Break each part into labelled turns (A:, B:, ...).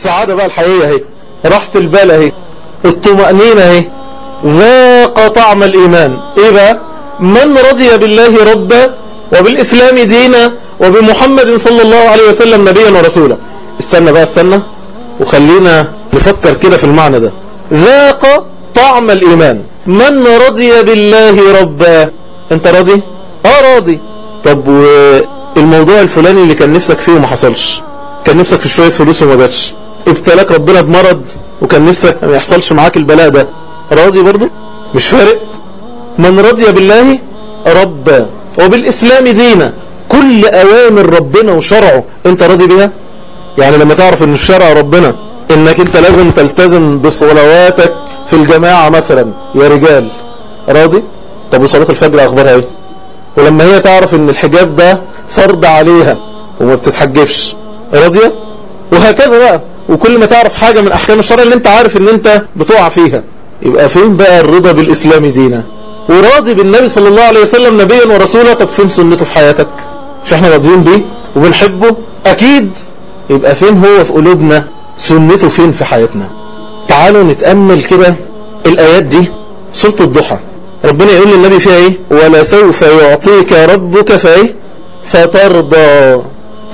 A: السعادة بقى الحقيقية اهي راحة البال اهي الطمأنينة اهي ذاق طعم الإيمان. إيه بقى؟ من رضي بالله ربا وبالإسلام دينا وبمحمد صلى الله عليه وسلم نبيا ورسولا. استنى بقى استنى. وخلينا نفكر كده في المعنى ده. ذاق طعم الإيمان. من رضي بالله ربا. انت راضي؟ آه راضي. طب والموضوع الفلاني اللي كان نفسك فيه وما حصلش؟ كان نفسك في شوية فلوس وما جاتش. ابتلاك ربنا بمرض وكان نفسك ما يحصلش معاك البلاء ده. راضي برضو مش فارق. من رضي بالله ربا وبالإسلام دينا. كل أوامر ربنا وشرعه أنت راضي بها يعني لما تعرف إن الشرع ربنا إنك أنت لازم تلتزم بصلواتك في الجماعة مثلا. يا رجال. راضي؟ طب وصلاة الفجر أخبارها إيه؟ ولما هي تعرف إن الحجاب ده فرض عليها وما بتتحجبش. راضية وهكذا بقى. وكل ما تعرف حاجة من أحكام الشرع اللي أنت عارف إن أنت بتقع فيها. يبقى فين بقى الرضا بالإسلام دينا؟ وراضي بالنبي صلى الله عليه وسلم نبيا ورسولا. طب فين سنته في حياتك؟ مش إحنا راضيين بيه وبنحبه؟ أكيد. يبقى فين هو في قلوبنا؟ سنته فين في حياتنا؟ تعالوا نتأمل كده الآيات دي. سورة الضحى. ربنا يقول للنبي فيها إيه؟ ولا سوف يعطيك ربك فايه؟ فترضى.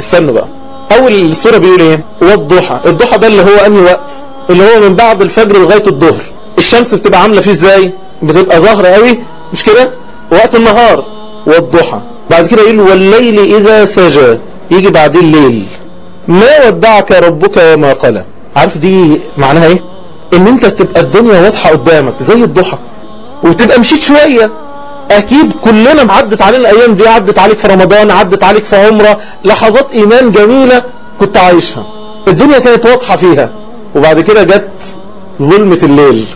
A: استنوا بقى. أول السورة بيقول إيه؟ والضحى الضحى. ده اللي هو أنهي وقت؟ اللي هو من بعد الفجر لغاية الظهر. الشمس بتبقى عاملة فيه إزاي؟ بتبقى ظاهرة قوي. مش كده؟ وقت النهار. والضحى بعد كده يقول والليل إذا سجى. يجي بعدين الليل. ما ودعك ربك وما قلى. عارف دي معناها إيه؟ إن أنت تبقى الدنيا واضحة قدامك زي الضحى. وتبقى مشيت شوية. أكيد كلنا معدت علينا الأيام دي عدت عليك في رمضان عدت عليك في عمرة لحظات إيمان جميلة كنت عايشها. الدنيا كانت واضحة فيها. وبعد كده جت ظلمة الليل.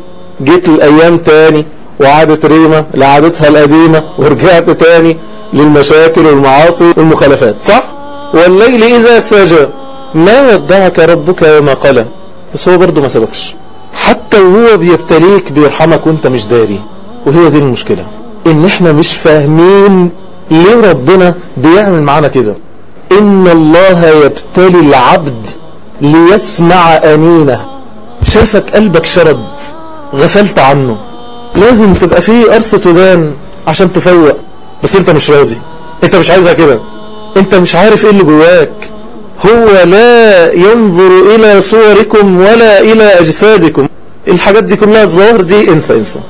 A: جيت الأيام تاني وعادت ريمة لعادتها القديمة ورجعت تاني للمشاكل والمعاصي والمخالفات. صح؟ والليل إذا سجى ما ودعك ربك وما قلى. بس هو برضه ما سبكش حتى وهو بيبتليك بيرحمك وأنت مش داري. وهي دي المشكلة. إن إحنا مش فاهمين ليه ربنا بيعمل معانا كده. إن الله يبتلي العبد ليسمع انينه شافك قلبك شرد غفلت عنه. لازم تبقى فيه قرصة ودان عشان تفوق. بس أنت مش راضي. أنت مش عايزها كده. أنت مش عارف إيه اللي جواك. هو لا ينظر إلى صوركم ولا إلى أجسادكم. الحاجات دي كلها الظواهر دي إنسى إنسى.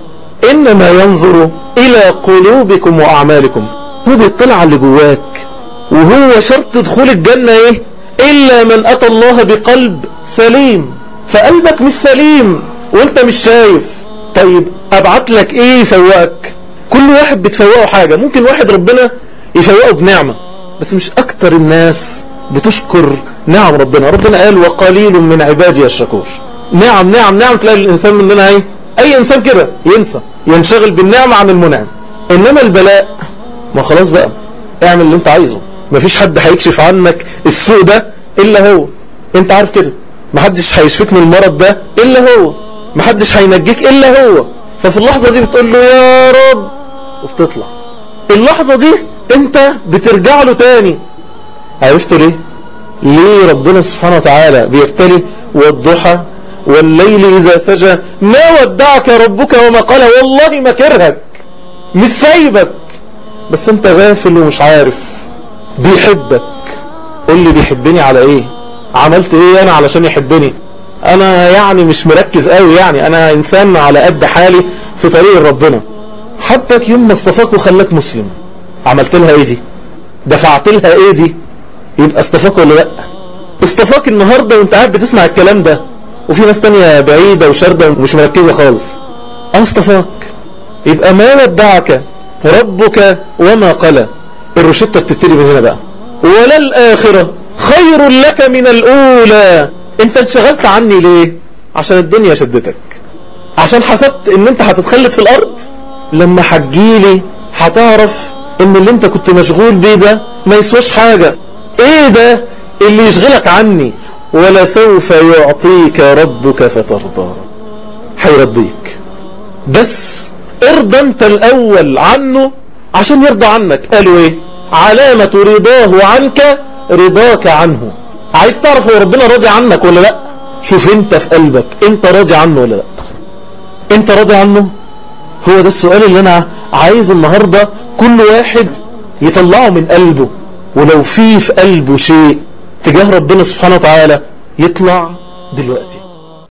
A: إنما ينظر إلى قلوبكم وأعمالكم. هو بيطلع على اللي جواك. وهو شرط دخول الجنة إيه؟ إلا من أتى الله بقلب سليم. فقلبك مش سليم وأنت مش شايف. طيب أبعت لك إيه يفوقك؟ كل واحد بتفوقه حاجة. ممكن واحد ربنا يفوقه بنعمة. بس مش أكتر الناس بتشكر نعم ربنا. ربنا قال وقليل من عبادي الشكور نعم نعم نعم. تلاقي الإنسان مننا إيه؟ اي انسان كده ينسى ينشغل بالنعمة عن المنعم. إنما البلاء ما خلاص بقى اعمل اللي انت عايزه. مفيش حد هيكشف عنك السوء ده إلا هو. انت عارف كده محدش هيشفيك من المرض ده إلا هو. محدش هينجيك إلا هو. ففي اللحظة دي بتقول له يا رب وبتطلع. اللحظة دي انت بترجع له تاني. عرفتوا ليه؟ ليه ربنا سبحانه وتعالى بيبتلي والضحى والليل إذا سجى ما ودعك ربك وما قال؟ والله ما كرهك مش سايبك. بس أنت غافل ومش عارف بيحبك. قول لي بيحبني على إيه؟ عملت إيه أنا علشان يحبني؟ أنا يعني مش مركز قوي يعني أنا إنسان على قد حالي في طريق ربنا. حبك يوم ما اصطفاك وخلاك مسلم. عملت لها إيه دي؟ دفعت لها إيه دي؟ يبقى اصطفاك ولا لأ؟ اصطفاك النهاردة وأنت قاعد بتسمع الكلام ده. وفي ناس تانية بعيدة وشاردة ومش مركزة خالص. اصطفاك يبقى ما ودعك؟ ربك وما قلى. الروشتة بتبتدي من هنا بقى. ولا الآخرة خير لك من الأولى. أنت انشغلت عني ليه؟ عشان الدنيا شدتك. عشان حسبت إن أنت هتتخلد في الأرض. لما هتجيلي هتعرف إن اللي أنت كنت مشغول بيه ده ما يسواش حاجة. إيه ده؟ اللي يشغلك عني. ولا سوف يعطيك ربك فترضى. هيرضيك بس ارضى انت الأول عنه عشان يرضى عنك. قالوا إيه؟ علامة رضاه عنك رضاك عنه. عايز تعرف هو ربنا راضي عنك ولا لأ؟ شوف انت في قلبك انت راضي عنه ولا لأ؟ انت راضي عنه؟ هو ده السؤال اللي أنا عايز النهاردة كل واحد يطلعه من قلبه. ولو في في قلبه شيء تجاه ربنا سبحانه وتعالى يطلع دلوقتي.